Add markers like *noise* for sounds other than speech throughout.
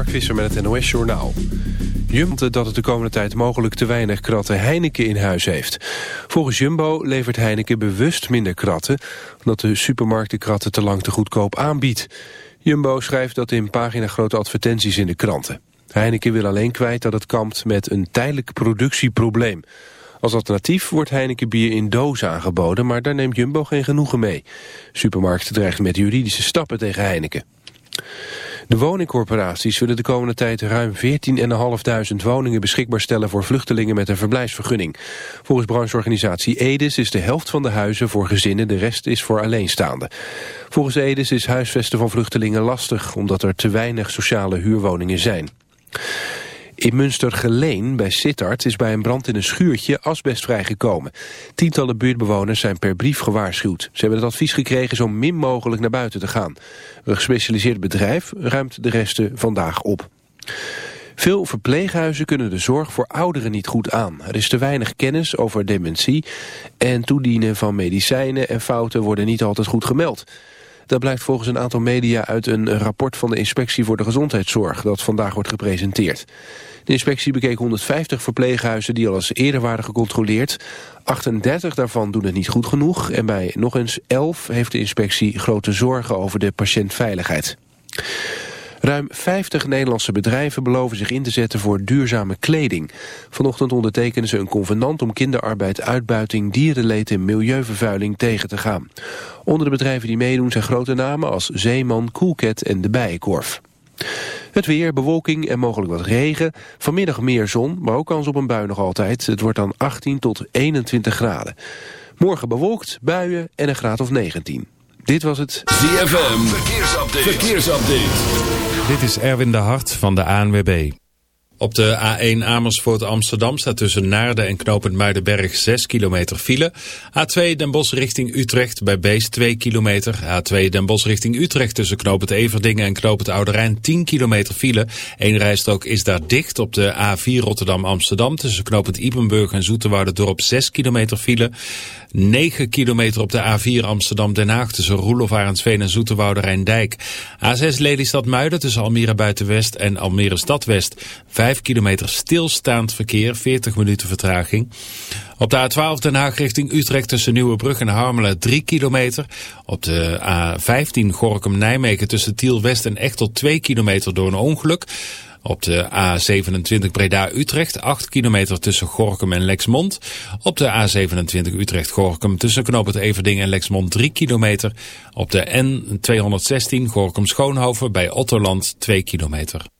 Mark Visser met het NOS Journaal. Jumbo dat het de komende tijd mogelijk te weinig kratten Heineken in huis heeft. Volgens Jumbo levert Heineken bewust minder kratten... omdat de supermarkt de kratten te lang te goedkoop aanbiedt. Jumbo schrijft dat in pagina-grote advertenties in de kranten. Heineken wil alleen kwijt dat het kampt met een tijdelijk productieprobleem. Als alternatief wordt Heineken bier in dozen aangeboden... maar daar neemt Jumbo geen genoegen mee. Supermarkten dreigen met juridische stappen tegen Heineken. De woningcorporaties willen de komende tijd ruim 14.500 woningen beschikbaar stellen voor vluchtelingen met een verblijfsvergunning. Volgens brancheorganisatie Edes is de helft van de huizen voor gezinnen, de rest is voor alleenstaanden. Volgens Edes is huisvesten van vluchtelingen lastig, omdat er te weinig sociale huurwoningen zijn. In Münstergeleen bij Sittard is bij een brand in een schuurtje asbest vrijgekomen. Tientallen buurtbewoners zijn per brief gewaarschuwd. Ze hebben het advies gekregen zo min mogelijk naar buiten te gaan. Een gespecialiseerd bedrijf ruimt de resten vandaag op. Veel verpleeghuizen kunnen de zorg voor ouderen niet goed aan. Er is te weinig kennis over dementie en toedienen van medicijnen en fouten worden niet altijd goed gemeld. Dat blijkt volgens een aantal media uit een rapport van de Inspectie voor de Gezondheidszorg dat vandaag wordt gepresenteerd. De inspectie bekeek 150 verpleeghuizen die al eens eerder waren gecontroleerd. 38 daarvan doen het niet goed genoeg en bij nog eens 11 heeft de inspectie grote zorgen over de patiëntveiligheid. Ruim 50 Nederlandse bedrijven beloven zich in te zetten voor duurzame kleding. Vanochtend ondertekenen ze een convenant om kinderarbeid, uitbuiting, dierenleed en milieuvervuiling tegen te gaan. Onder de bedrijven die meedoen zijn grote namen als Zeeman, Coolcat en de Bijenkorf. Het weer, bewolking en mogelijk wat regen. Vanmiddag meer zon, maar ook kans op een bui nog altijd. Het wordt dan 18 tot 21 graden. Morgen bewolkt, buien en een graad of 19. Dit was het ZFM Verkeersupdate. Verkeersupdate. Dit is Erwin de Hart van de ANWB. Op de A1 Amersfoort Amsterdam staat tussen Naarden en Knopend Muidenberg 6 kilometer file. A2 Den Bosch richting Utrecht bij Bees 2 kilometer. A2 Den Bosch richting Utrecht tussen Knopend Everdingen en Knopend Oude 10 kilometer file. Eén rijstrook is daar dicht op de A4 Rotterdam Amsterdam tussen Knopend Ipenburg en Zoeterwoude dorp 6 kilometer file. 9 kilometer op de A4 Amsterdam Den Haag tussen Roelof Arendsveen en Zoeterwoude Rijndijk. A6 Lelystad Muiden tussen Almere Buitenwest en Almere Stadwest. 5 kilometer stilstaand verkeer, 40 minuten vertraging. Op de A12 Den Haag richting Utrecht tussen Nieuwebrug en Harmelen 3 kilometer. Op de A15 Gorkum-Nijmegen tussen Tiel West en Echtel 2 kilometer door een ongeluk. Op de A27 Breda-Utrecht 8 kilometer tussen Gorkum en Lexmond. Op de A27 Utrecht-Gorkum tussen Knoop Everding en Lexmond 3 kilometer. Op de N216 Gorkum-Schoonhoven bij Otterland 2 kilometer.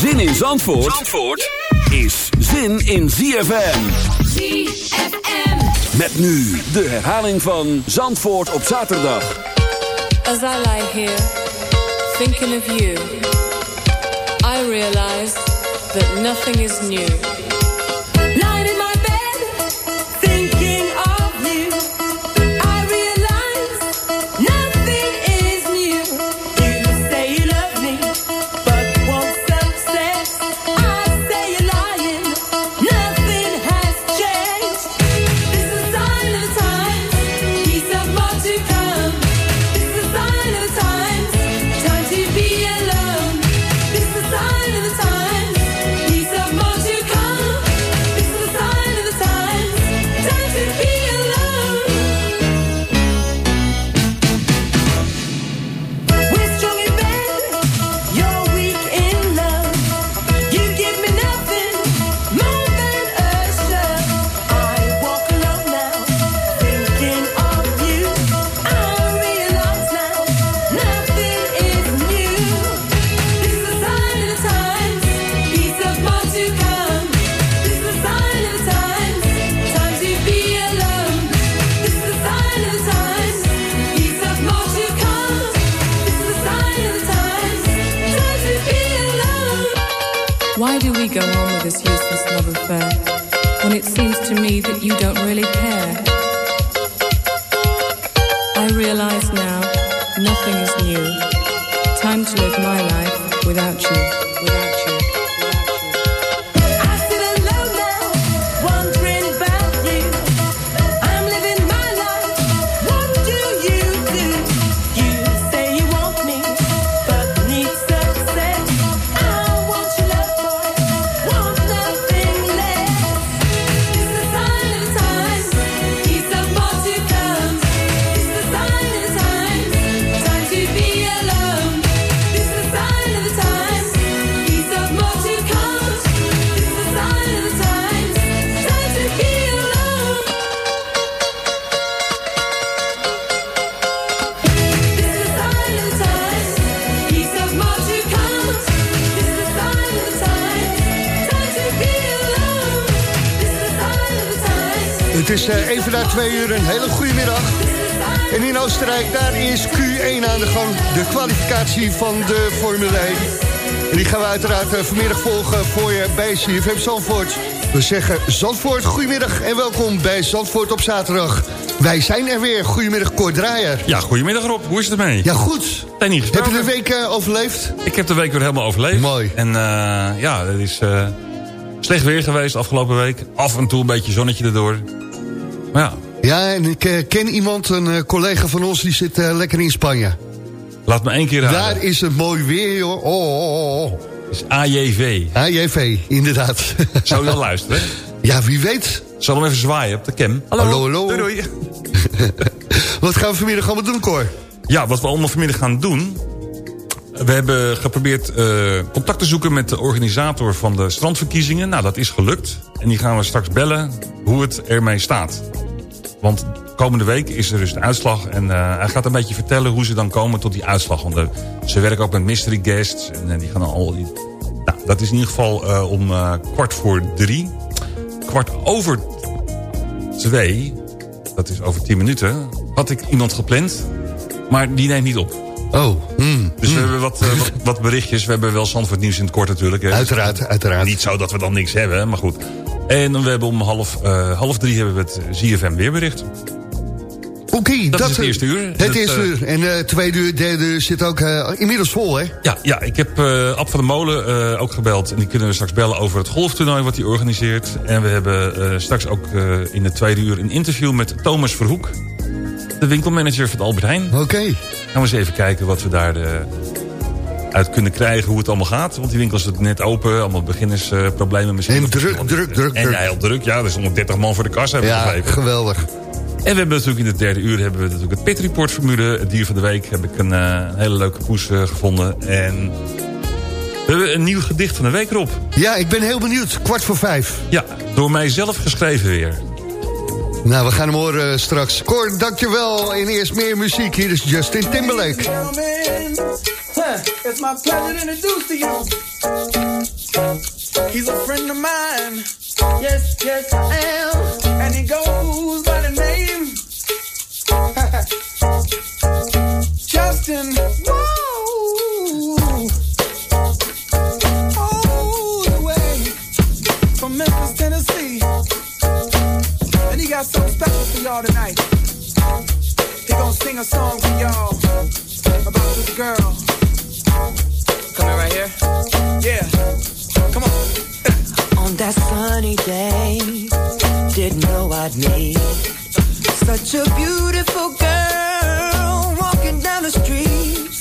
Zin in Zandvoort, Zandvoort is zin in ZFM. ZFM. Met nu de herhaling van Zandvoort op zaterdag. As I lie here, thinking of you, I realize that nothing is new. Love affair when it seems to me that you don't really care? Even na twee uur een hele goede middag. En in Oostenrijk, daar is Q1 aan de gang. De kwalificatie van de Formule 1. En die gaan we uiteraard uh, vanmiddag volgen voor je bij CFM Zandvoort. We zeggen Zandvoort, goedemiddag en welkom bij Zandvoort op zaterdag. Wij zijn er weer. Goedemiddag, Kort Draaier. Ja, goedemiddag Rob. Hoe is het ermee? Ja, goed. Heb je de week uh, overleefd? Ik heb de week weer helemaal overleefd. Mooi. En ja, het is slecht weer geweest afgelopen week. Af en toe een beetje zonnetje erdoor. Ja. Ja, en ik uh, ken iemand, een uh, collega van ons, die zit uh, lekker in Spanje. Laat me één keer raden. Daar is het mooi weer, joh. Oh, oh, oh. is AJV. AJV, inderdaad. Zou je wel luisteren? *laughs* Ja, wie weet. Zal hem even zwaaien op de cam. Hallo, hallo. hallo. Doei, doei. *laughs* wat gaan we vanmiddag allemaal doen, Cor? Ja, wat we allemaal vanmiddag gaan doen... We hebben geprobeerd uh, contact te zoeken met de organisator van de strandverkiezingen. Nou, dat is gelukt. En die gaan we straks bellen hoe het ermee staat. Want komende week is er dus de uitslag. En uh, hij gaat een beetje vertellen hoe ze dan komen tot die uitslag. Want de, ze werken ook met mystery guests. En die gaan al... Nou, dat is in ieder geval om kwart voor drie. Kwart over twee, dat is over tien minuten... had ik iemand gepland, maar die neemt niet op. Oh, hmm, Dus we hmm. hebben wat, wat, wat, berichtjes. We hebben wel Zandvoort nieuws in het kort natuurlijk. Hè. Uiteraard, uiteraard. Niet zo dat we dan niks hebben, maar goed. En we hebben om half, uh, half drie hebben we het ZFM weerbericht. Oké, okay, dat, dat, is het eerste uur. Het eerste uur. En uh, tweede uur, derde uur zit ook inmiddels vol, hè? Ja, ja ik heb Ab van de Molen ook gebeld. En die kunnen we straks bellen over het golftoernooi wat hij organiseert. En we hebben straks ook in de tweede uur een interview met Thomas Verhoek. De winkelmanager van Albert Heijn. Oké. Okay. Gaan we eens even kijken wat we daar uit kunnen krijgen hoe het allemaal gaat. Want die winkel is net open, allemaal beginnersproblemen misschien. En druk, druk, druk, druk. En heel druk, ja. Er is 130 man voor de kassa. Ja, geweldig. En we hebben natuurlijk in het derde uur hebben we natuurlijk het Pit Report formule. Het dier van de week heb ik een, uh, hele leuke poes uh, gevonden. En we hebben een nieuw gedicht van de week erop. Ja, ik ben heel benieuwd. Kwart voor vijf. Ja, door mij zelf geschreven weer. Nou, we gaan hem horen uh, straks. Cor, dankjewel. En eerst meer muziek. Hier is Justin Timberlake. It's my pleasure to introduce to you. He's a friend of mine. Yes, yes, I am. A song for y'all about this girl. Coming right here? Yeah. Come on. On that sunny day, didn't know I'd meet such a beautiful girl walking down the street.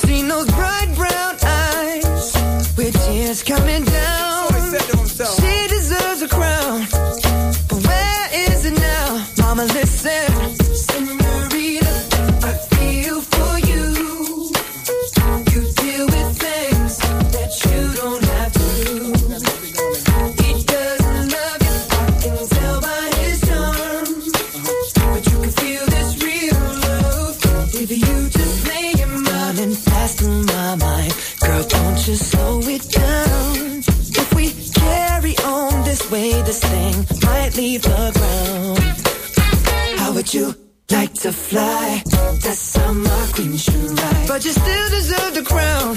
Seen those bright brown eyes with tears coming down. She deserves a crown, but where is it now? Mama, listen. To fly? That's how my queen should ride. But you still deserve the crown.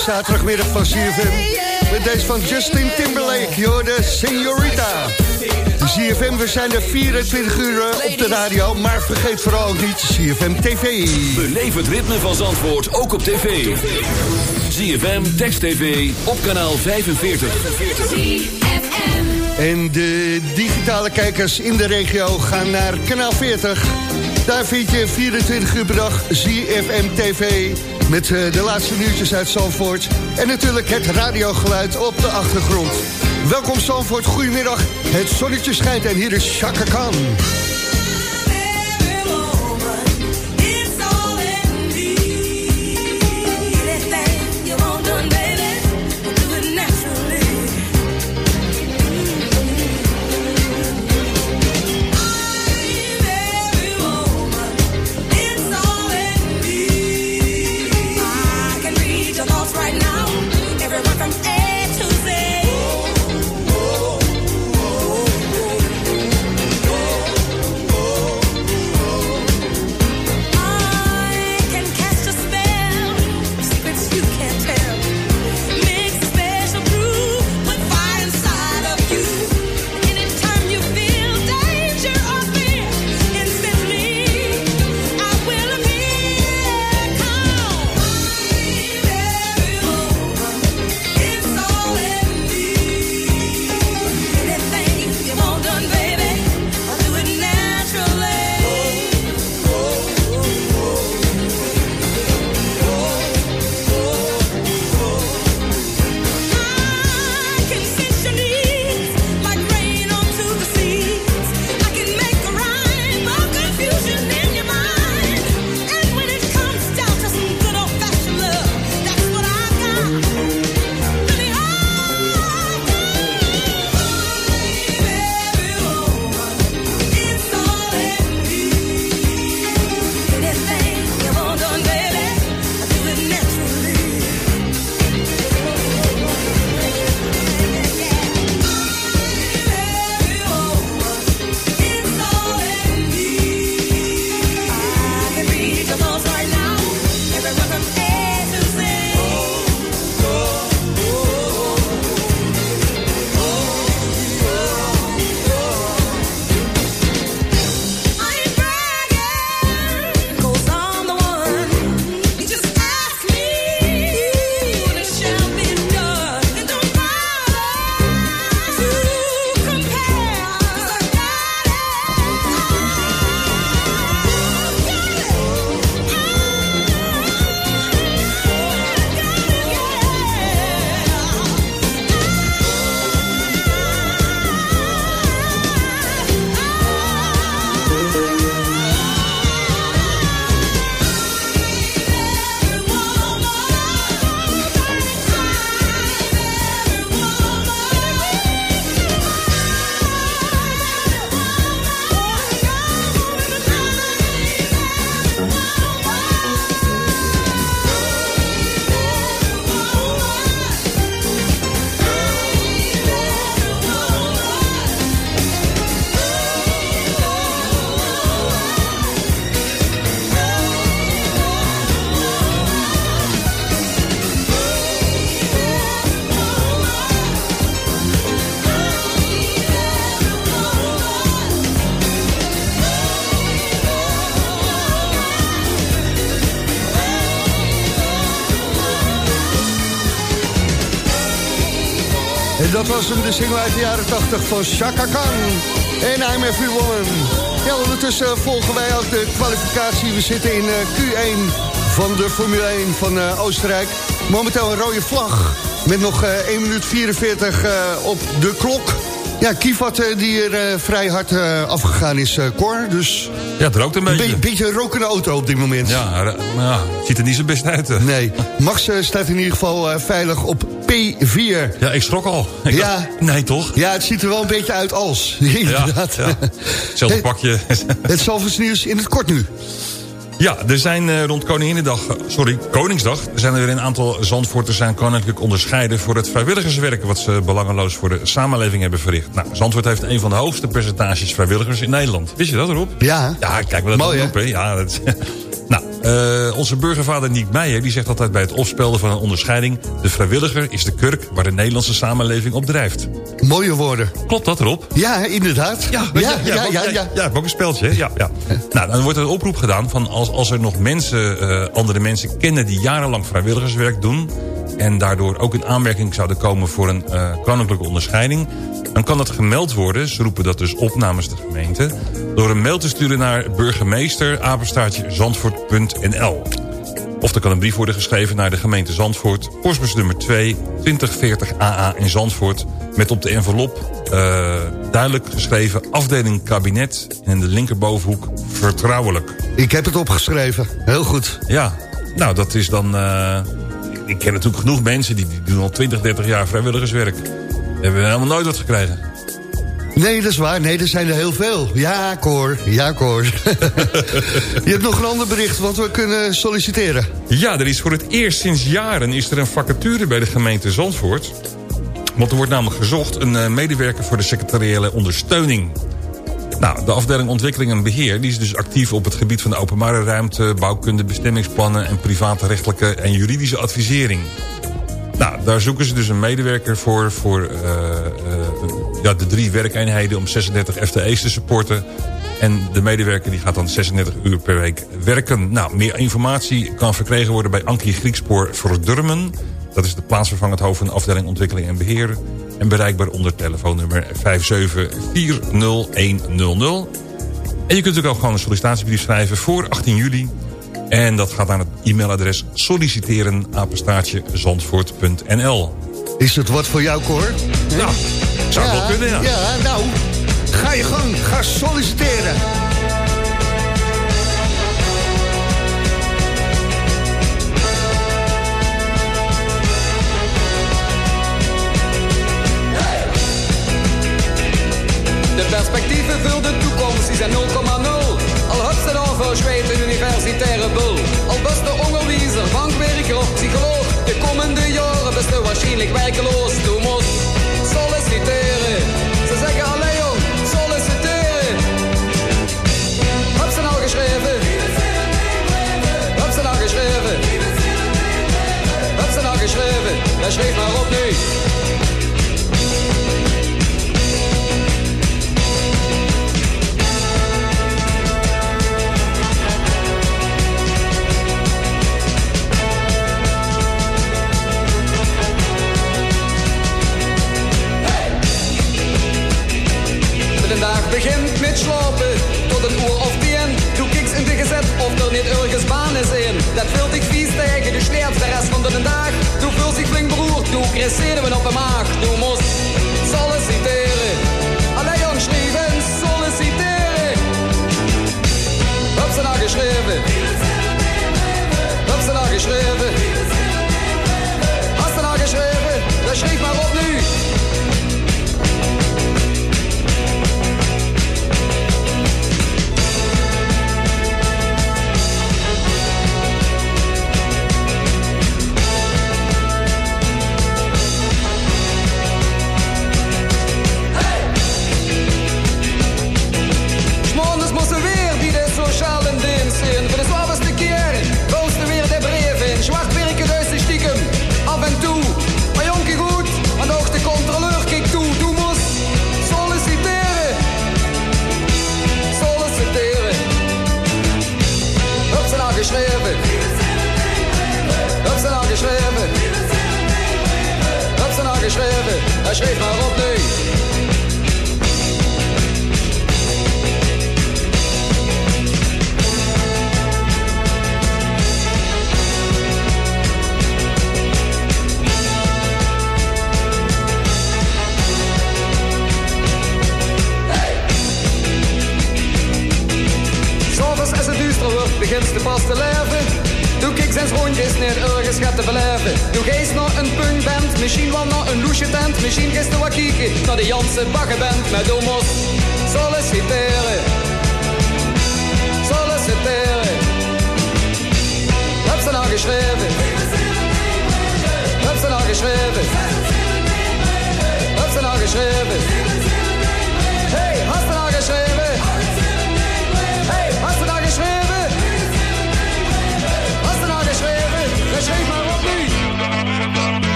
Zaterdagmiddag van CFM. Met deze van Justin Timberlake, joh, de Senorita. CFM, we zijn er 24 uur op de radio, maar vergeet vooral niet CFM TV. Beleef het ritme van Zandvoort, ook op tv. CFM, Text TV, op kanaal 45. En de digitale kijkers in de regio gaan naar kanaal 40. Daar vind je 24 uur per dag ZFM TV... met eh, de laatste nieuwtjes uit Zandvoort... en natuurlijk het radiogeluid op de achtergrond. Welkom Zandvoort, goedemiddag. Het zonnetje schijnt en hier is Chaka Khan. Was hem, de single uit de jaren 80 van Chaka Khan. En I'm Every Woman. Ja, ondertussen volgen wij ook de kwalificatie. We zitten in Q1 van de Formule 1 van Oostenrijk. Momenteel een rode vlag. Met nog 1 minuut 44 op de klok. Ja, Kivat eh, die er uh, vrij hard uh, afgegaan is, uh, Cor. Dus ja, het rookt een beetje. Een beetje een rokende auto op dit moment. Ja, maar ja, ziet er niet zo best uit. Nee, Max staat in ieder geval veilig op P4. Ja, ik schrok al. Ik ja. Dacht, nee, toch? Ja, het ziet er wel een beetje uit als. *laughs* Inderdaad. Ja, ja. Hetzelfde pakje. het Zalvers nieuws in het kort nu. Ja, er zijn uh, rond Koninginnedag, sorry, Koningsdag... zijn er weer een aantal Zandvoorters zijn koninklijk onderscheiden... voor het vrijwilligerswerk wat ze belangeloos voor de samenleving hebben verricht. Nou, Zandvoort heeft een van de hoogste percentages vrijwilligers in Nederland. Wist je dat erop? Ja. Ja, kijk, we dat Mooi, op, hè? Ja, dat, *laughs* uh, onze burgervader Niek Meijer die zegt altijd bij het opspelden van een onderscheiding... de vrijwilliger is de kurk waar de Nederlandse samenleving op drijft. Mooie woorden. Klopt dat erop? Ja, inderdaad. Ja, ja, ja, ja, ja, ja, ja. ook een speltje. Ja, ja. Nou, dan wordt er een oproep gedaan van als, als er nog mensen, uh, andere mensen kennen... die jarenlang vrijwilligerswerk doen... en daardoor ook in aanmerking zouden komen voor een uh, koninklijke onderscheiding... dan kan dat gemeld worden, ze roepen dat dus op namens de gemeente... door een mail te sturen naar burgemeester zandvoort.nl. Of er kan een brief worden geschreven naar de gemeente Zandvoort... postbus nummer 2, 2040 AA in Zandvoort... met op de envelop uh, duidelijk geschreven afdeling kabinet... en in de linkerbovenhoek vertrouwelijk. Ik heb het opgeschreven, heel goed. Ja, nou dat is dan... Uh, ik ken natuurlijk genoeg mensen die, die doen al 20, 30 jaar vrijwilligerswerk. Hebben helemaal nooit wat gekregen. Nee, dat is waar. Nee, er zijn er heel veel. Ja, Cor. Ja, Cor. *laughs* Je hebt nog een ander bericht, want we kunnen solliciteren. Ja, er is voor het eerst sinds jaren is er een vacature bij de gemeente Zandvoort. Want er wordt namelijk gezocht een medewerker voor de secretariële ondersteuning. Nou, de afdeling ontwikkeling en beheer... die is dus actief op het gebied van de openbare ruimte... bouwkunde, bestemmingsplannen en private rechtelijke en juridische advisering. Nou, daar zoeken ze dus een medewerker voor... voor uh, uh, ja, de drie werkeenheden om 36 FTE's te supporten. En de medewerker die gaat dan 36 uur per week werken. Nou, meer informatie kan verkregen worden bij Ankie Griekspoor Verdurmen. Dat is de plaatsvervangend hoofd van de afdeling ontwikkeling en beheer. En bereikbaar onder telefoonnummer 5740100. En je kunt ook gewoon een sollicitatiebrief schrijven voor 18 juli. En dat gaat naar het e-mailadres solliciteren. Is het wat voor jou, Cor? Nou, zou ja, wel kunnen, ja. Ja, nou, ga je gang, ga solliciteren. De perspectieven voor de toekomst die zijn 0,0. Al heb ze dan verzweet een universitaire bul. Al best de onderwijzer, bankwerker of psycholoog. De komende jaren best waarschijnlijk werkeloos. Du moest solliciteren. Ze zeggen alleen jong, solliciteren. Heb ze nou geschreven? Heb ze nou geschreven? Heb ze nou geschreven? Ja, schreef maar op nu. Tot een uur of tien. Du kijkst in de gezet of er niet ergens baan is in. Dat vult dich vies tegen, du schläfst de rest van de dag. Du fühlst dich flink beroerd, du kriegst zenuwen op de maag. Du musst solliciteren. Alleen jong schrijven, solliciteren. Hab ze nou geschreven? Hab ze nou geschreven? Hast du nou geschreven? Dan schrijf maar op nu.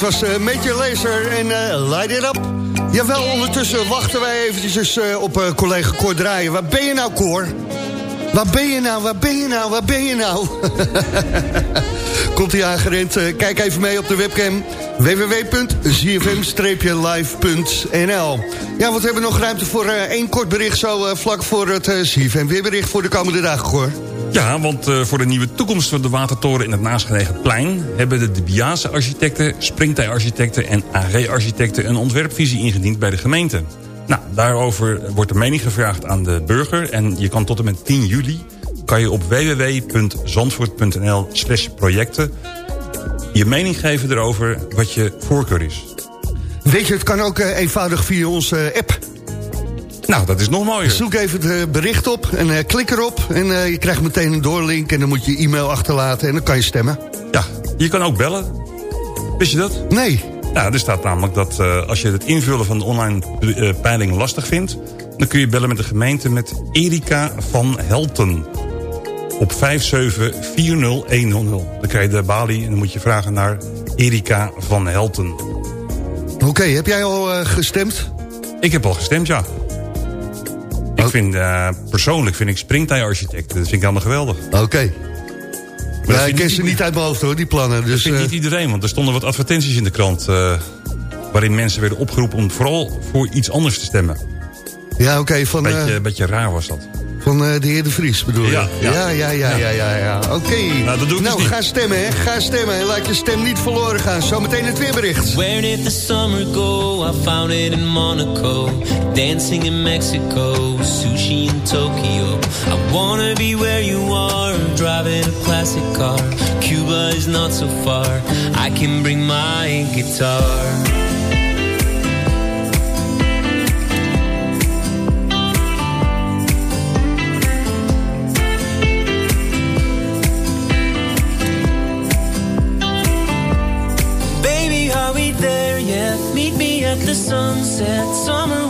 Dat was uh, Major Laser en eh, Light It Up. Jawel, ondertussen wachten wij eventjes eh, op eh, collega Cor Draaien. Waar ben je nou, Cor? Waar ben je nou, waar ben je nou, waar ben je nou? *laughs* Komt hij aangerend. Eh, kijk even mee op de webcam www.zfm-live.nl Ja, wat hebben we nog ruimte voor eh, één kort bericht... zo eh, vlak voor het uh, ZFM weerbericht voor de komende dagen, Cor. Ja, want eh, voor de nieuwe toekomst van de Watertoren in het naastgelegen plein... hebben de De Biase architecten, Springtij-architecten en AG-architecten... een ontwerpvisie ingediend bij de gemeente. Nou, daarover wordt de mening gevraagd aan de burger... en je kan tot en met 10 juli kan je op www.zandvoort.nl slash projecten... je mening geven erover wat je voorkeur is. Weet je, het kan ook eh, eenvoudig via onze app... Nou, dat is nog mooier. Zoek even het bericht op en uh, klik erop. En uh, je krijgt meteen een doorlink en dan moet je e-mail achterlaten en dan kan je stemmen. Ja, je kan ook bellen. Wist je dat? Nee. Nou, er staat namelijk dat uh, als je het invullen van de online peiling lastig vindt... dan kun je bellen met de gemeente met Erika van Helten. Op 5740100. Dan krijg je de balie en dan moet je vragen naar Erika van Helten. Oké, okay, heb jij al gestemd? Ik heb al gestemd, ja. Ik vind, uh, persoonlijk vind ik springtij-architecten. Dat vind ik allemaal geweldig. Oké. Okay. dat Ja, ik ken niet- ze niet uit mijn hoofd hoor, die plannen. Dat Dus, vindt eh, niet iedereen, want er stonden wat advertenties in de krant... eh, waarin mensen werden opgeroepen om vooral voor iets anders te stemmen. ja, oké, van, Beetje, eh, beetje raar was dat. Van eh, de heer De Vries bedoel je? Ja, ja. ja, ja, ja, ja, ja, ja. Oké. Nou, dat doe ik nou dus niet. ga stemmen, hè. Ga stemmen en laat je stem niet verloren gaan. Zometeen het weerbericht. Where did the summer go? I found it in Monaco. Dancing in Mexico. Sushi in Tokyo. I wanna be where you are. Driving a classic car. Cuba is not so far. I can bring my guitar. Sunset. Summer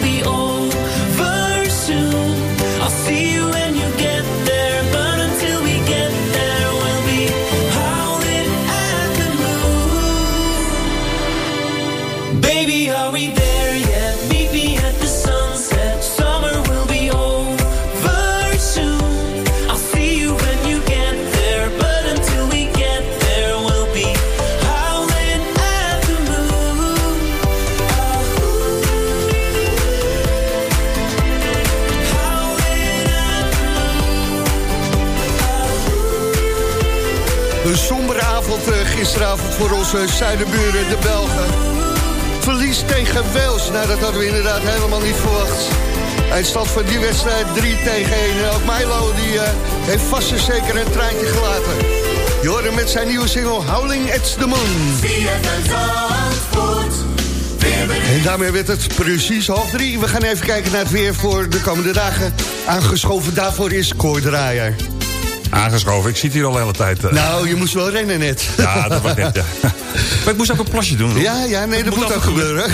voor onze zuidenburen, de Belgen. Verlies tegen Wales. Nou, dat hadden we inderdaad helemaal niet verwacht. Eindstand van die wedstrijd 3 tegen 1. En ook Milo die, eh, heeft vast en zeker een traantje gelaten. Hem met zijn nieuwe single Howling at the Moon. En daarmee werd het precies half drie. We gaan even kijken naar het weer voor de komende dagen. Aangeschoven daarvoor is Koordraaier. Aangeschoven, ik zit hier al de hele tijd. eh. Nou, je moest wel rennen net. Ja, dat was net, ja. *laughs* Maar ik moest ook een plasje doen. hoor. Ja, ja, nee, dat, moet, moet ook gebeuren. *laughs*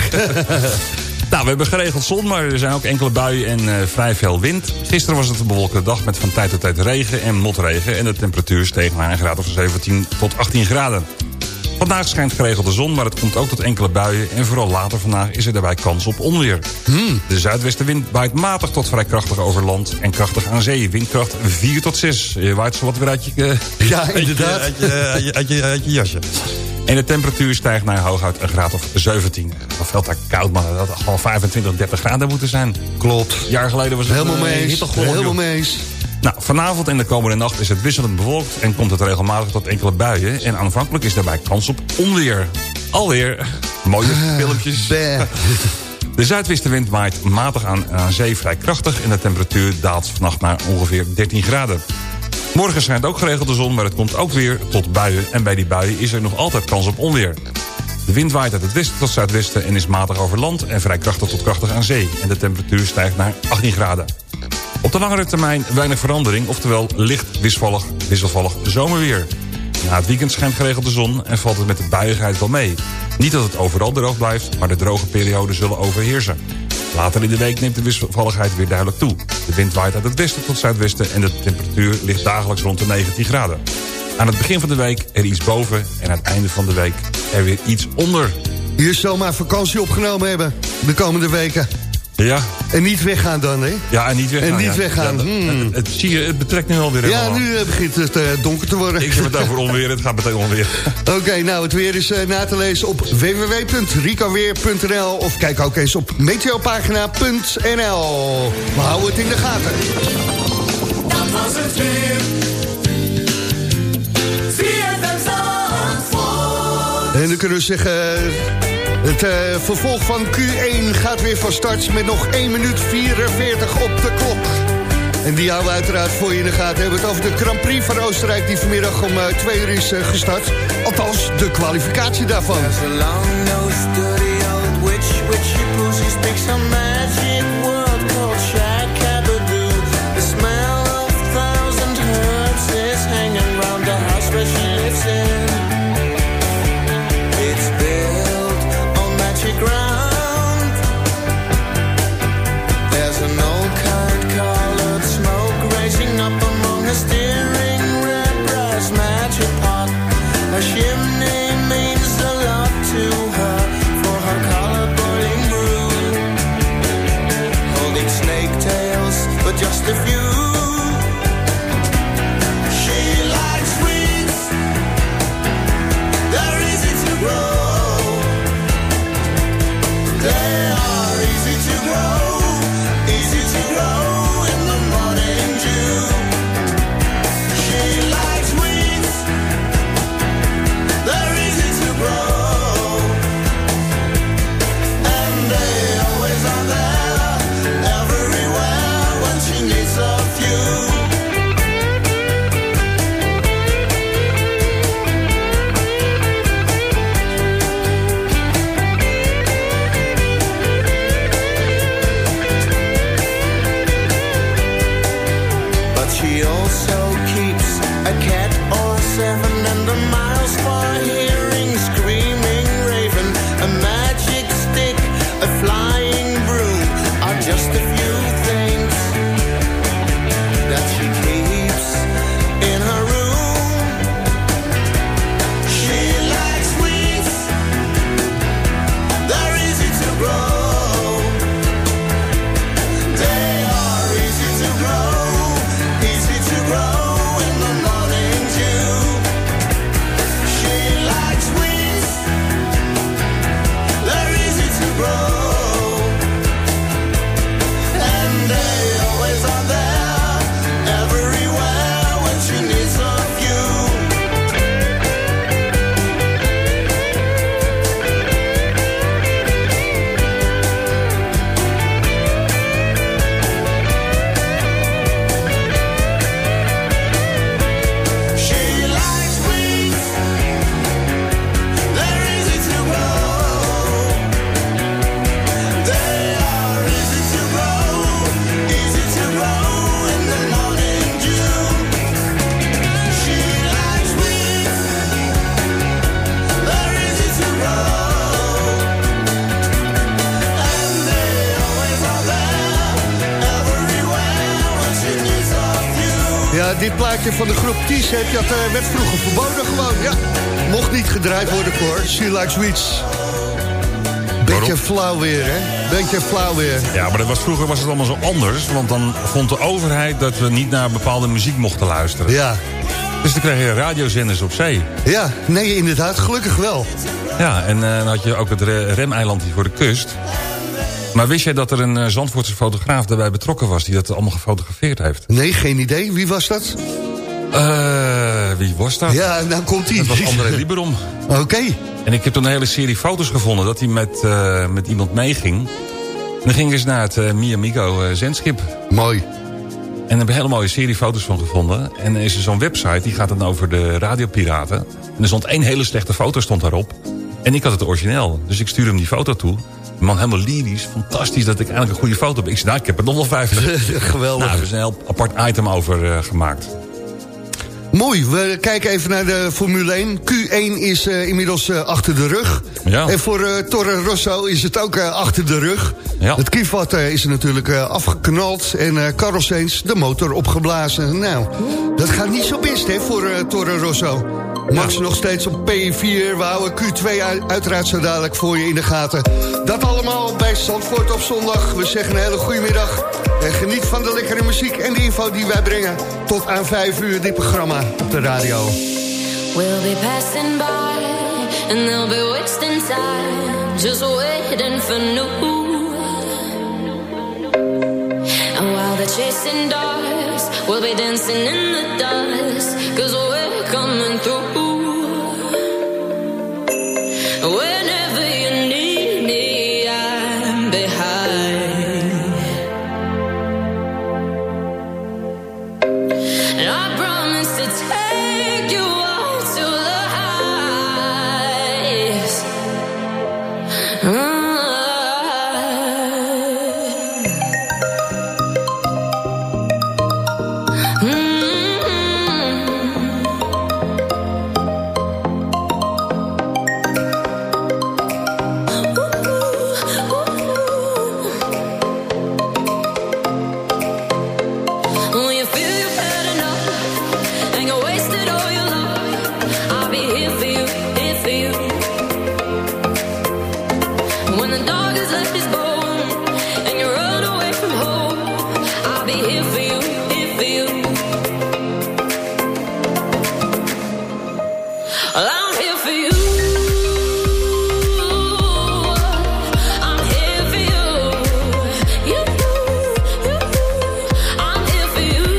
Nou, we hebben geregeld zon, maar er zijn ook enkele buien en eh, vrij veel wind. Gisteren was het een bewolkte dag met van tijd tot tijd regen en motregen... en de temperatuur steeg naar een graad of 17 tot 18 graden. Vandaag schijnt geregeld de zon, maar het komt ook tot enkele buien... en vooral later vandaag is er daarbij kans op onweer. De zuidwestenwind waait matig tot vrij krachtig over land... en krachtig aan zee, windkracht 4 tot 6. Je waait zo wat weer uit je... eh, Ja, inderdaad. Uit je, uit je, uit je, uit je jasje. En de temperatuur stijgt naar hooguit een graad of 17. Wat veld daar koud, man. Dat had gewoon 25, 30 graden moeten zijn. Klopt. Een jaar geleden was het Helemaal eh, Helemaal joh. Nou, vanavond en de komende nacht is het wisselend bewolkt... en komt het regelmatig tot enkele buien. En aanvankelijk is daarbij kans op onweer. Alweer mooie filmpjes. Bah. *laughs* De zuidwestenwind waait matig aan, aan zee vrij krachtig... en de temperatuur daalt vannacht naar ongeveer 13 graden. Morgen schijnt ook geregeld de zon, maar het komt ook weer tot buien... en bij die buien is er nog altijd kans op onweer. De wind waait uit het westen tot zuidwesten en is matig over land... en vrij krachtig tot krachtig aan zee. En de temperatuur stijgt naar 18 graden. Op de langere termijn weinig verandering, oftewel licht wisselvallig, wisselvallig zomerweer. Na het weekend schijnt geregeld de zon en valt het met de buiigheid wel mee. Niet dat het overal droog blijft, maar de droge perioden zullen overheersen. Later in de week neemt de wisselvalligheid weer duidelijk toe. De wind waait uit het westen tot zuidwesten en de temperatuur ligt dagelijks rond de 19 graden. Aan het begin van de week er iets boven en aan het einde van de week er weer iets onder. Hier zomaar vakantie opgenomen hebben. de komende weken. Ja. En niet weggaan dan, hè? Ja, en niet weggaan. En niet ja. weggaan. Ja, Hmm. het, het, zie je, het betrekt nu alweer Ja, helemaal. nu eh, begint het eh, donker te worden. Ik heb het over onweer, het gaat meteen onweer. *laughs* Oké, nou, het weer is eh, na te lezen op www.ricoweer.nl of kijk ook eens op meteopagina.nl. We houden het in de gaten. Dat was het weer. En dan kunnen we zeggen... eh, Het eh, vervolg van Q1 gaat weer van start met nog 1 minuut 44 op de klok. En die houden we uiteraard voor je in de gaten. We hebben het over de Grand Prix van Oostenrijk... die vanmiddag om 2 uur is eh, gestart. Althans, de kwalificatie daarvan. Plaatje van de groep T-set, dat eh, werd vroeger verboden gewoon. Ja, mocht niet gedraaid worden voor She Likes Weeds. Beetje flauw weer, hè? Beetje flauw weer. Ja, maar dat was, vroeger was het allemaal zo anders. Want dan vond de overheid dat we niet naar bepaalde muziek mochten luisteren. Ja. Dus dan kreeg je radiozenders op zee. Ja, nee, inderdaad, gelukkig wel. Ja, en eh, dan had je ook het re- remeiland hier voor de kust. Maar wist jij dat er een eh, Zandvoortse fotograaf daarbij betrokken was... die dat allemaal gefotografeerd heeft? Nee, geen idee. Wie was dat? Eh, wie was dat? Ja, nou komt hij. Dat was André Liberom. Oké. En ik heb toen een hele serie foto's gevonden... dat hij met, eh, met iemand meeging. En dan gingen ze naar het eh Miamigo zendschip. Mooi. En daar heb ik een hele mooie serie foto's van gevonden. En er is er zo'n website, die gaat dan over de radiopiraten. En er stond één hele slechte foto stond daarop. En ik had het origineel. Dus ik stuurde hem die foto toe. De man helemaal lyrisch, fantastisch dat ik eigenlijk een goede foto heb. Ik zei, nou, ik heb er nog wel vijftig. *laughs* *laughs* Geweldig. Nou, er is een heel apart item over gemaakt. Mooi, we kijken even naar de Formule 1. Q1 is eh, inmiddels eh, achter de rug. Ja. En voor eh Torre Rosso is het ook achter de rug. Ja. Het kiefvat is er natuurlijk afgeknald en Carlos Sainz de motor opgeblazen. Nou, dat gaat niet zo best hè, voor Torre Rosso. Max nog steeds op P4. We houden Q2 uit- uiteraard zo dadelijk voor je in de gaten. Dat allemaal bij Zandvoort op zondag. We zeggen een hele goede middag. En geniet van de lekkere muziek en de info die wij brengen. Tot aan 5 uur dit programma op de radio. We'll be passing by, and they'll be wasting time, just waiting for new. And while they're chasing dogs, we'll be dancing in the dust, cause for you.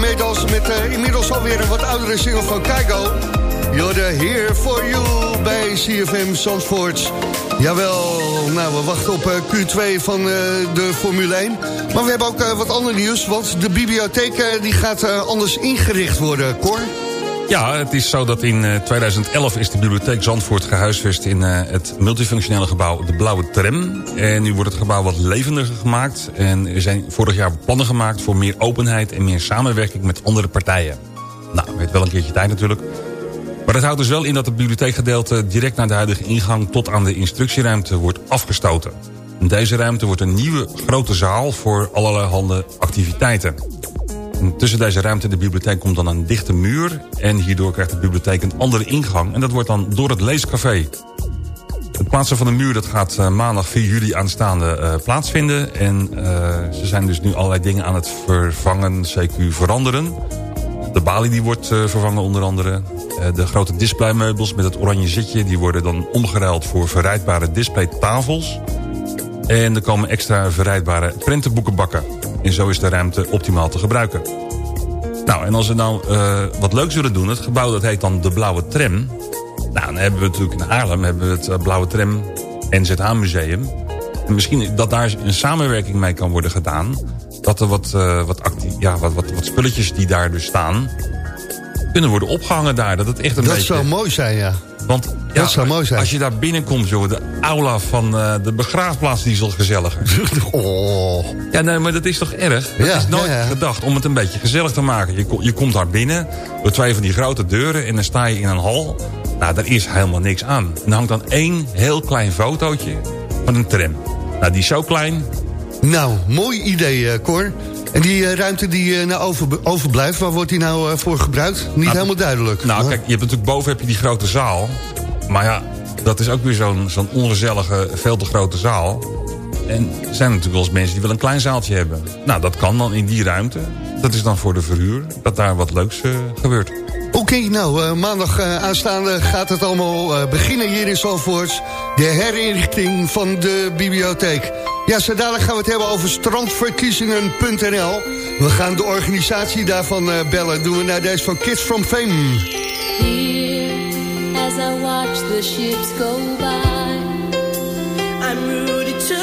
Lekker met eh, inmiddels alweer een wat oudere single van Kaigo. You're here for you bij CFM Zandvoort. Jawel, nou we wachten op eh, Q2 van eh, de Formule 1. Maar we hebben ook wat ander nieuws, want de bibliotheek die gaat anders ingericht worden, Cor. Ja, het is zo dat in eh, 2011 is de bibliotheek Zandvoort gehuisvest in eh, het multifunctionele gebouw De Blauwe Tram. En nu wordt het gebouw wat levendiger gemaakt. En er zijn vorig jaar plannen gemaakt voor meer openheid en meer samenwerking met andere partijen. Nou, weet wel een keertje tijd natuurlijk. Maar het houdt dus wel in dat het bibliotheekgedeelte direct naar de huidige ingang tot aan de instructieruimte wordt afgestoten. Deze ruimte wordt een nieuwe grote zaal voor allerlei handen activiteiten. En tussen deze ruimte en de bibliotheek komt dan een dichte muur... en hierdoor krijgt de bibliotheek een andere ingang... en dat wordt dan door het leescafé. Het plaatsen van de muur dat gaat eh, maandag 4 juli aanstaande eh, plaatsvinden. En eh, ze zijn dus nu allerlei dingen aan het vervangen, CQ veranderen. De balie die wordt vervangen onder andere. De grote displaymeubels met het oranje zitje... die worden dan omgeruild voor verrijdbare displaytafels. En er komen extra verrijdbare prentenboekenbakken. En zo is de ruimte optimaal te gebruiken. Nou, en als we nou eh, wat leuks willen doen... het gebouw dat heet dan de Blauwe Tram... Nou, dan hebben we natuurlijk in Haarlem hebben we het eh, Blauwe Tram NZH Museum. En misschien dat daar een samenwerking mee kan worden gedaan. Dat er wat, eh, wat, ja, wat, wat, wat spulletjes die daar dus staan... kunnen worden opgehangen daar. Dat, het echt een Dat beetje... zou mooi zijn, ja. Want ja, Dat zou mooi zijn. als je daar binnenkomt, joh, de aula van eh, de begraafplaats die is al gezelliger. *laughs* oh. Ja, nee, maar dat is toch erg? Dat Ja, is nooit ja, gedacht om het een beetje gezellig te maken. Je, je komt daar binnen door twee van die grote deuren en dan sta je in een hal. Nou, daar is helemaal niks aan. En er hangt dan één heel klein fotootje van een tram. Nou, die is zo klein. Nou, mooi idee, eh, Cor. En die eh, ruimte die eh, nou over, overblijft, waar wordt die nou eh, voor gebruikt? Niet Nou, helemaal duidelijk. Nou, Maar- kijk, je hebt natuurlijk boven heb je die grote zaal. Maar ja, dat is ook weer zo'n zo'n ongezellige, veel te grote zaal. En er zijn natuurlijk wel eens mensen die wel een klein zaaltje hebben. Nou, dat kan dan in die ruimte. Dat is dan voor de verhuur, dat daar wat leuks gebeurt. Oké, nou, maandag aanstaande gaat het allemaal beginnen hier in Zandvoort. De herinrichting van de bibliotheek. Ja, zo dadelijk gaan we het hebben over strandverkiezingen.nl. We gaan de organisatie daarvan eh, bellen. Doen we naar deze van Kids from Fame. Here, as I watch the ships go by, I'm rooted to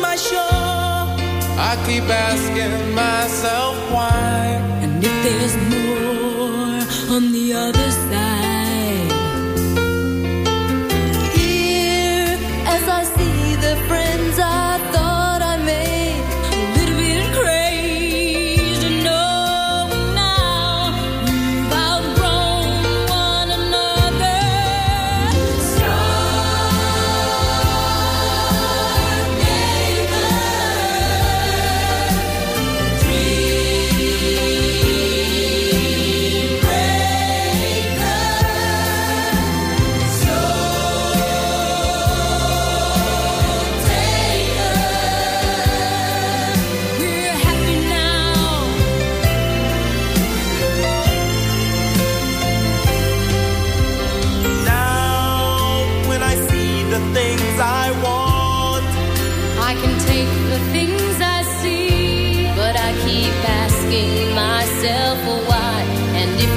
my shore. I keep asking myself why. And if there's more on the other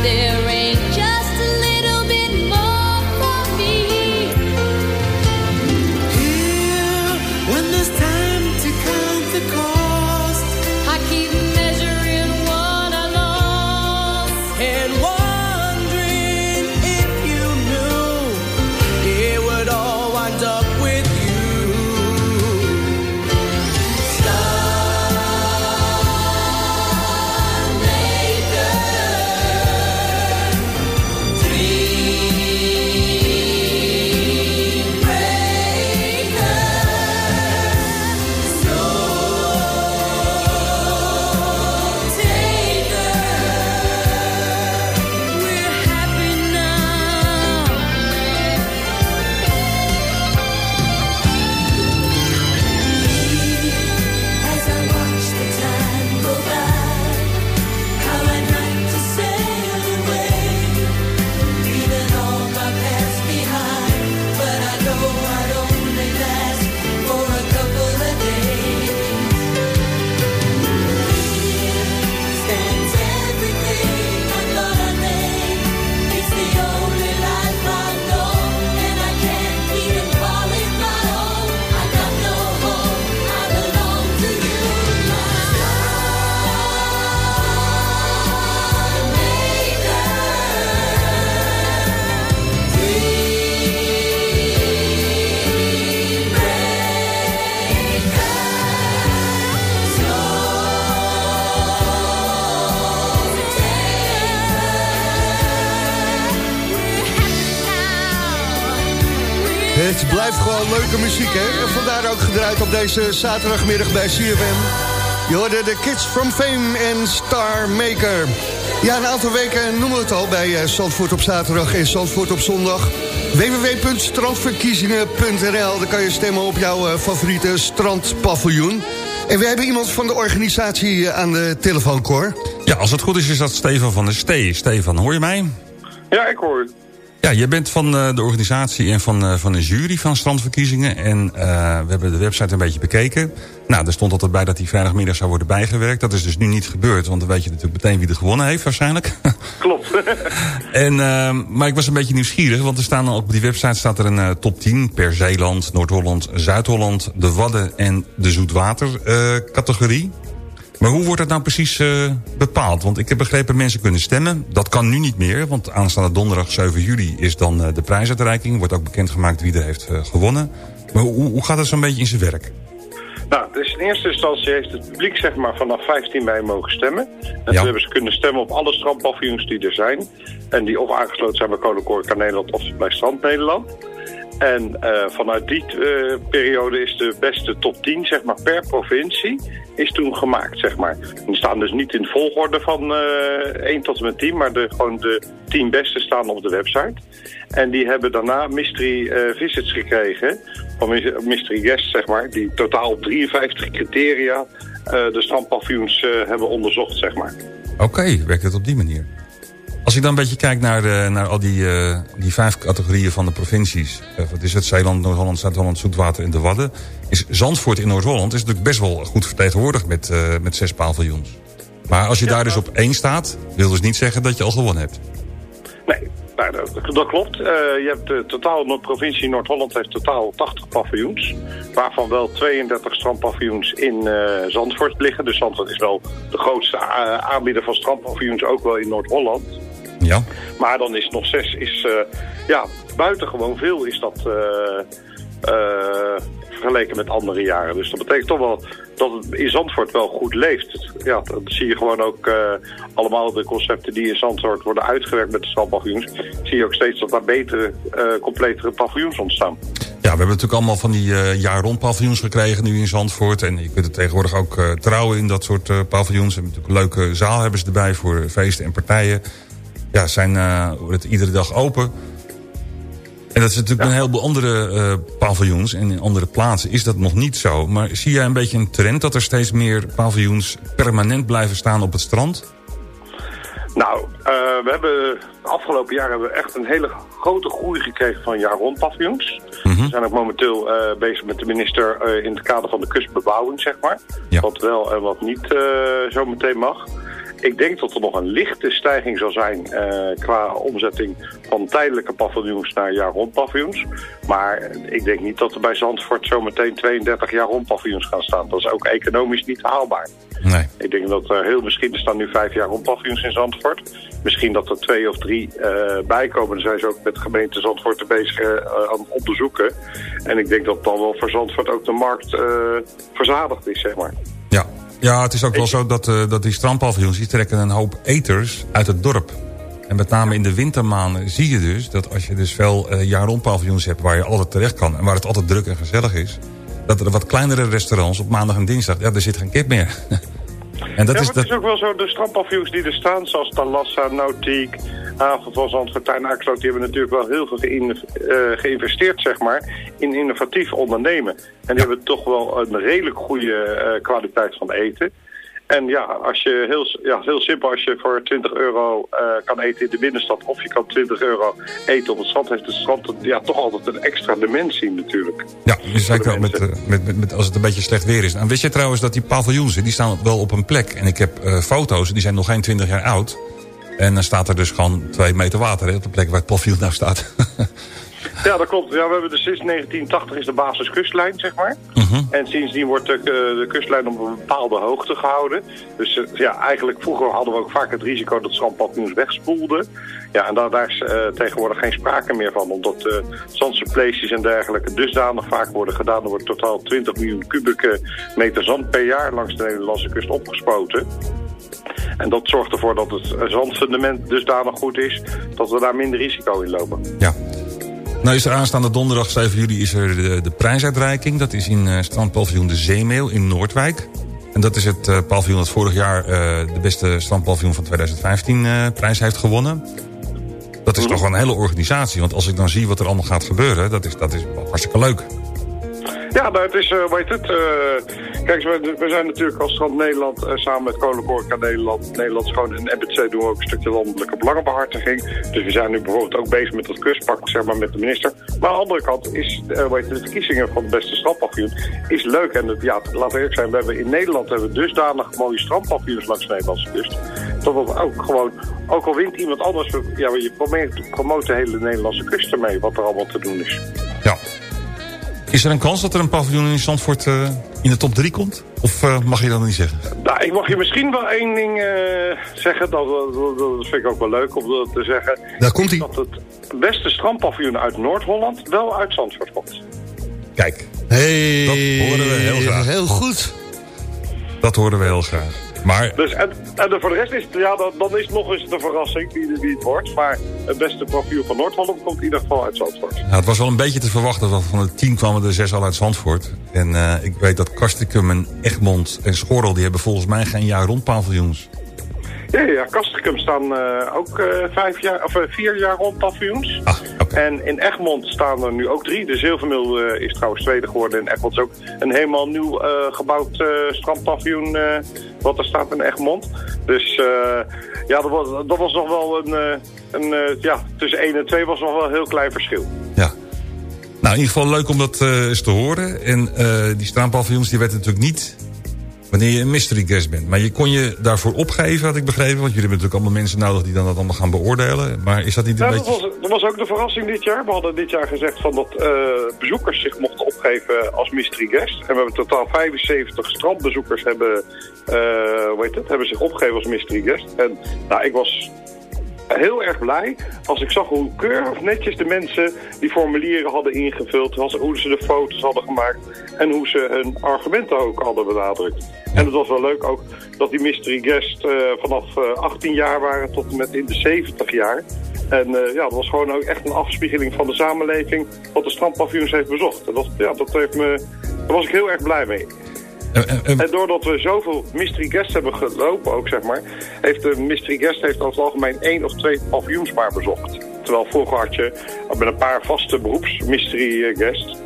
there Het blijft gewoon leuke muziek, hè? En vandaar ook gedraaid op deze zaterdagmiddag bij CFM. Je hoorde de Kids from Fame en Star Maker. Ja, een aantal weken noemen we het al bij eh, Zandvoort op zaterdag en Zandvoort op zondag. www.strandverkiezingen.nl Daar kan je stemmen op jouw eh, favoriete strandpaviljoen. En we hebben iemand van de organisatie eh, aan de telefoon, Cor. Ja, als het goed is, is dat Stefan van der Stee. Stefan, hoor je mij? Ja, ik hoor u. Ja, jij bent van eh, de organisatie en van, eh, van de jury van strandverkiezingen. En eh, we hebben de website een beetje bekeken. Nou, er stond altijd bij dat die vrijdagmiddag zou worden bijgewerkt. Dat is dus nu niet gebeurd, want dan weet je natuurlijk meteen wie er gewonnen heeft waarschijnlijk. *laughs* Klopt. *laughs* En, ehm, maar ik was een beetje nieuwsgierig, want er staan op die website staat er een top 10 per Zeeland, Noord-Holland, Zuid-Holland, de Wadden en de Zoetwater categorie. Maar hoe wordt dat nou precies eh, bepaald? Want ik heb begrepen mensen kunnen stemmen. Dat kan nu niet meer, want aanstaande donderdag 7 juli is dan eh, de prijsuitreiking. Wordt ook bekendgemaakt wie er heeft eh, gewonnen. Maar hoe, hoe gaat het zo'n beetje in zijn werk? Nou, dus in eerste instantie heeft het publiek zeg maar vanaf 15 mei mogen stemmen. En Ja. toen hebben ze kunnen stemmen op alle strandpaviljoens die er zijn. En die of aangesloten zijn bij Koninklijke Nederland of bij Strand Nederland. En eh, vanuit die eh, periode is de beste top 10 zeg maar, per provincie is toen gemaakt. Zeg maar. Die staan dus niet in volgorde van eh 1 tot en met 10, maar de, gewoon de 10 beste staan op de website. En die hebben daarna mystery visits gekregen, van my- mystery guests zeg maar, die totaal op 53 criteria de strandpaviljoens eh, hebben onderzocht zeg maar. Oké, werkt het op die manier. Als ik dan een beetje kijk naar, eh, naar al die, eh, die vijf categorieën van de provincies. eh, wat is het? Zeeland, Noord-Holland, Zuid-Holland, Zoetwater en de Wadden. Is Zandvoort in Noord-Holland is natuurlijk best wel goed vertegenwoordigd met, met zes paviljoens. Maar als je daar dus op één staat, wil dus niet zeggen dat je al gewonnen hebt. Nee, nou, dat, klopt. Je hebt de totaal, de provincie Noord-Holland heeft totaal 80 paviljoens. Waarvan wel 32 strandpaviljoens in Zandvoort liggen. Dus Zandvoort is wel de grootste aanbieder van strandpaviljoens, ook wel in Noord-Holland. Ja. Maar dan is nog zes, is, eh, ja, buitengewoon veel is dat eh, eh, vergeleken met andere jaren. Dus dat betekent toch wel dat het in Zandvoort wel goed leeft. Ja, dat zie je gewoon ook allemaal de concepten die in Zandvoort worden uitgewerkt met de strandpaviljoens. Zie je ook steeds dat daar betere, completere paviljoens ontstaan. Ja, we hebben natuurlijk allemaal van die eh jaar rond paviljoens gekregen nu in Zandvoort. En je kunt er tegenwoordig ook trouwen in dat soort paviljoens. En natuurlijk een leuke zaal hebben ze erbij voor feesten en partijen. Ja, zijn eh, het iedere dag open. En dat is natuurlijk een heleboel andere eh, paviljoens en in andere plaatsen is dat nog niet zo. Maar zie jij een beetje een trend dat er steeds meer paviljoens permanent blijven staan op het strand? Nou, eh, we hebben de afgelopen jaren hebben we echt een hele grote groei gekregen van jaar rond paviljoens. We zijn ook momenteel bezig met de minister in het kader van de kustbebouwing, zeg maar. Wat wel en wat niet zo meteen mag. Ik denk dat er nog een lichte stijging zal zijn eh, qua omzetting van tijdelijke paviljoens naar jaar rond paviljoens. Maar ik denk niet dat er bij Zandvoort zometeen 32 jaar rond paviljoens gaan staan. Dat is ook economisch niet haalbaar. Nee. Ik denk dat er heel misschien, er staan nu vijf jaar rond paviljoens in Zandvoort. Misschien dat er twee of drie eh bijkomen. Daar zijn ze ook met de gemeente Zandvoort bezig eh, aan onderzoeken. En ik denk dat dan wel voor Zandvoort ook de markt verzadigd is, zeg maar. Ja. Ja, het is ook wel zo dat, eh, dat die strandpaviljoens... die trekken een hoop eters uit het dorp. En met name in de wintermaanden zie je dus... dat als je dus veel eh jaar rond paviljoens hebt... waar je altijd terecht kan en waar het altijd druk en gezellig is... dat er wat kleinere restaurants op maandag en dinsdag... ja, er zit geen kip meer. *laughs* en dat ja, is... maar Dat, het is ook wel zo, de strandpaviljoens die er staan, zoals Talassa, Nautiek, Haven van Zandvoort, Tuin Aaksloot, die hebben natuurlijk wel heel veel geïn- eh, geïnvesteerd, zeg maar, in innovatief ondernemen. En die hebben toch wel een redelijk goede eh, kwaliteit van eten. En ja, als je heel, ja, heel simpel, als je voor 20 euro eh, kan eten in de binnenstad of je kan 20 euro eten op het strand, heeft het strand ja, toch altijd een extra dimensie natuurlijk. ja, je zei ook met, eh, met, met, met, als het een beetje slecht weer is. En wist je trouwens dat die paviljoens... die staan wel op een plek. En ik heb foto's, die zijn nog geen 20 jaar oud... En dan staat er dus gewoon twee meter water hè, op de plek waar het paviljoen nou staat. Ja, dat klopt. Ja, we hebben dus sinds 1980 is de basiskustlijn, zeg maar. En sindsdien wordt de, eh, de kustlijn op een bepaalde hoogte gehouden. Dus eh, ja, eigenlijk vroeger hadden we ook vaak het risico dat strandpaviljoens wegspoelden. Ja, en daar, daar is eh, tegenwoordig geen sprake meer van. Omdat uh, zandsuppleties en dergelijke dusdanig vaak worden gedaan. Er wordt totaal 20 miljoen kubieke meter zand per jaar langs de Nederlandse kust opgespoten. En dat zorgt ervoor dat het eh, zandfundament dusdanig goed is dat we daar minder risico in lopen. Nou is er aanstaande donderdag 7 juli is er de, de prijsuitreiking. Dat is in uh, strandpaviljoen De Zeemeel in Noordwijk. En dat is het uh, paviljoen dat vorig jaar uh, de beste strandpaviljoen van 2015 uh, prijs heeft gewonnen. Dat is toch wel een hele organisatie. Want als ik dan zie wat er allemaal gaat gebeuren, dat is, dat is hartstikke leuk. Ja, nou, het is, eh weet het, eh, kijk, we, zijn natuurlijk als Strand Nederland eh, samen met Kolencorca Nederland, Nederland Schoon en NBC doen we ook een stukje landelijke belangenbehartiging. Dus we zijn nu bijvoorbeeld ook bezig met het kustpak, zeg maar, met de minister. Maar aan de andere kant is, eh weet je, de verkiezingen van het beste strandpaviljoen is leuk. En het, ja, laten we eerlijk zijn, we hebben in Nederland hebben we dusdanig mooie strandpaviljoens langs de Nederlandse kust. Dat we ook gewoon, ook al wint iemand anders, ja, je promoot de hele Nederlandse kust ermee, wat er allemaal te doen is. Is er een kans dat er een paviljoen in Zandvoort eh, in de top 3 komt? Of eh, mag je dat nog niet zeggen? Nou, ik mag je misschien wel één ding eh, zeggen. Dat, dat, dat- dat vind ik ook wel leuk om dat te zeggen. Daar komt hij. Dat het beste strandpaviljoen uit Noord-Holland wel uit Zandvoort komt. Kijk, Hey, dat horen we heel graag. Heel goed. Dat horen we heel graag. Maar Dus, en, en voor de rest is het, ja, dan, dan is het nog eens de verrassing wie, wie het wordt. Maar het beste paviljoen van Noord-Holland komt in ieder geval uit Zandvoort. nou, het was wel een beetje te verwachten. Want van de tien kwamen er zes al uit Zandvoort. En eh, ik weet dat Kastikum en Egmond en Schorrel... die hebben volgens mij geen jaar rond paviljoens. Ja, ja, Castricum staan eh, ook eh, vijf jaar, of, eh, vier jaar rond paviljoens. En in Egmond staan er nu ook drie. De Zilvermil is trouwens tweede geworden. En Egmond is ook een helemaal nieuw gebouwd strandpaviljoen wat er staat in Egmond. Dus ja, dat was, dat was nog wel een... een ja, tussen 1 en 2 was nog wel een heel klein verschil. Nou, in ieder geval leuk om dat eens te horen. En die strandpaviljoens die werden natuurlijk niet wanneer je een mystery guest bent. Maar je kon je daarvoor opgeven, had ik begrepen. Want jullie hebben natuurlijk allemaal mensen nodig die dan dat allemaal gaan beoordelen. Maar is dat niet een Ja, beetje... dat, was, dat was ook de verrassing dit jaar. We hadden dit jaar gezegd van dat eh, bezoekers zich mochten opgeven als mystery guest. En we hebben totaal 75 strandbezoekers hebben, eh, hoe heet het, hebben zich opgegeven als mystery guest. En nou, ik was heel erg blij als ik zag hoe keurig netjes de mensen die formulieren hadden ingevuld. Hoe ze de foto's hadden gemaakt en hoe ze hun argumenten ook hadden benadrukt. En het was wel leuk ook dat die mystery guest eh, vanaf eh, 18 jaar waren tot en met in de 70 jaar. En eh, ja, dat was gewoon ook echt een afspiegeling van de samenleving wat de strandpaviljoens heeft bezocht. En dat, ja, dat heeft me, daar was ik heel erg blij mee. En doordat we zoveel mystery guests hebben gelopen ook, zeg maar... heeft de mystery guest heeft over het algemeen één of twee paviljoens maar bezocht. Terwijl vroeger had je met een paar vaste beroeps mystery eh, guests...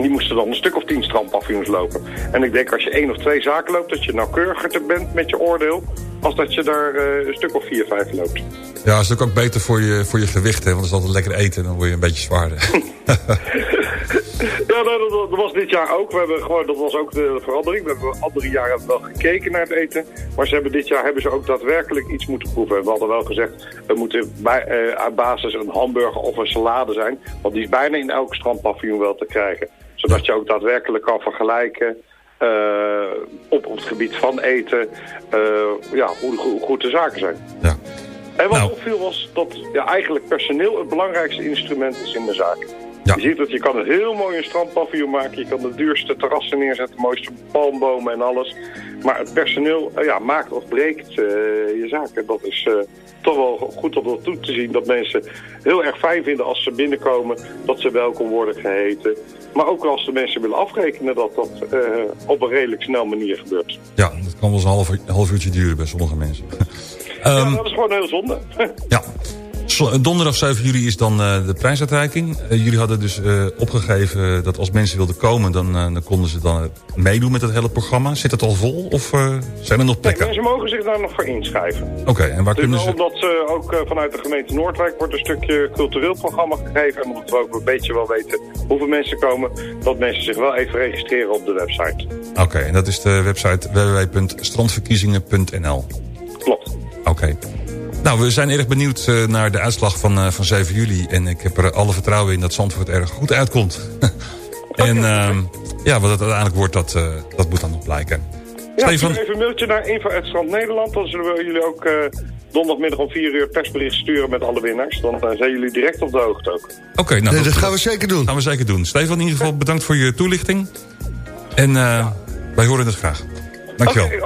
die moesten dan een stuk of tien strandpaviljoens lopen. En ik denk als je één of twee zaken loopt... dat je nauwkeuriger te bent met je oordeel... als dat je daar eh, een stuk of vier, vijf loopt. Ja, is ook beter voor je, voor je gewicht, hè? Want dat is altijd lekker eten. Dan word je een beetje zwaarder. *laughs* *laughs* Ja, nou, dat, dat was dit jaar ook. We hebben gewoon, dat was ook de verandering. We hebben andere jaren wel gekeken naar het eten. Maar ze hebben dit jaar hebben ze ook daadwerkelijk iets moeten proeven. We hadden wel gezegd, we moeten bij, eh, aan basis een hamburger of een salade zijn. Want die is bijna in elk strandpaviljoen wel te krijgen. Zodat je ook daadwerkelijk kan vergelijken... eh, op, op het gebied van eten, eh, ja, hoe, hoe goed de zaken zijn. En wat opviel was dat ja, eigenlijk personeel het belangrijkste instrument is in de zaak. Je ziet dat je kan een heel mooi een strandpaviljoen maken. Je kan de duurste terrassen neerzetten, de mooiste palmbomen en alles. Maar het personeel eh, ja, maakt of breekt eh, je zaak. En dat is eh, toch wel goed om dat toe te zien. Dat mensen heel erg fijn vinden als ze binnenkomen. Dat ze welkom worden geheten. Maar ook als de mensen willen afrekenen dat dat op een redelijk snel manier gebeurt. ja, dat kan wel eens een half, half uurtje duren bij sommige mensen. *laughs* ja, Ehm, dat is gewoon heel zonde. Zo- *laughs* Donderdag 7 juli is dan eh, de prijsuitreiking. Eh, jullie hadden dus eh, opgegeven dat als mensen wilden komen... Dan, dan konden ze dan meedoen met het hele programma. Zit het al vol of zijn er nog Nee, plekken? mensen mogen zich daar nog voor inschrijven. Oké, en waar Dus kunnen ze... omdat ook vanuit de gemeente Noordwijk wordt een stukje cultureel programma gegeven. En omdat we ook een beetje wel weten hoeveel mensen komen, dat mensen zich wel even registreren op de website. Oké, en dat is de website www.strandverkiezingen.nl. Klopt. Oké. Nou, we zijn erg benieuwd eh, naar de uitslag van, eh, van 7 juli. En ik heb er alle vertrouwen in dat Zandvoort erg goed uitkomt. *laughs* en ehm, ja, wat het uiteindelijk wordt, dat, eh, dat moet dan nog blijken. Ja, Stefan? even een mailtje naar info Strand Nederland. Dan zullen we jullie ook eh, donderdagmiddag om 4 uur persbericht sturen met alle winnaars. Dan zijn jullie direct op de hoogte ook. Oké, nou, Nee, dat gaan we zeker doen. gaan we zeker doen. Stefan, in ieder geval bedankt voor je toelichting. En eh, wij horen het graag. Dankjewel. U.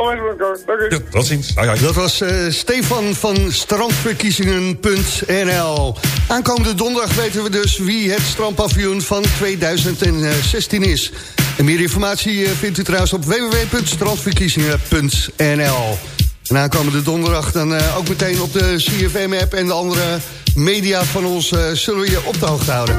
Ja, tot ziens. Dat was eh, Stefan van strandverkiezingen.nl. Aankomende donderdag weten we dus wie het strandpaviljoen van 2016 is. En meer informatie eh, vindt u trouwens op www.strandverkiezingen.nl. En aankomende donderdag dan eh, ook meteen op de CFM-app... en de andere media van ons eh, zullen we je op de hoogte houden.